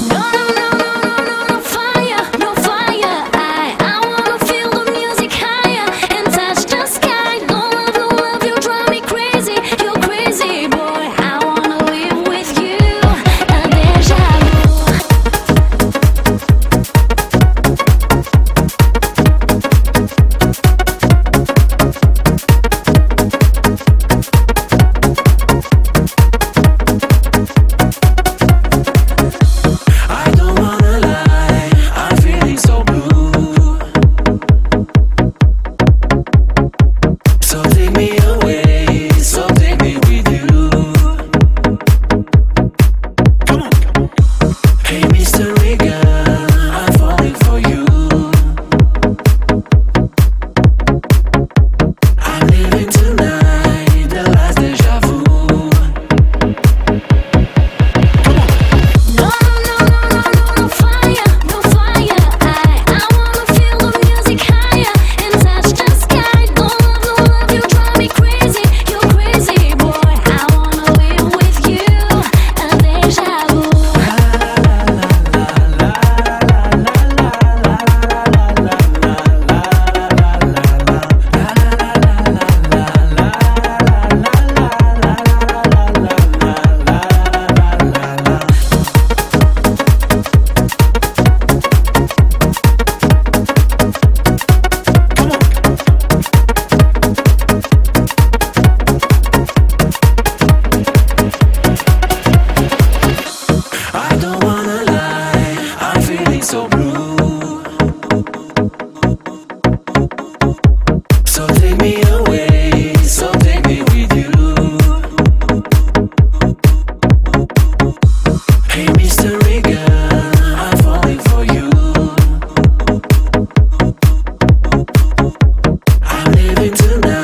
No, no, living tonight.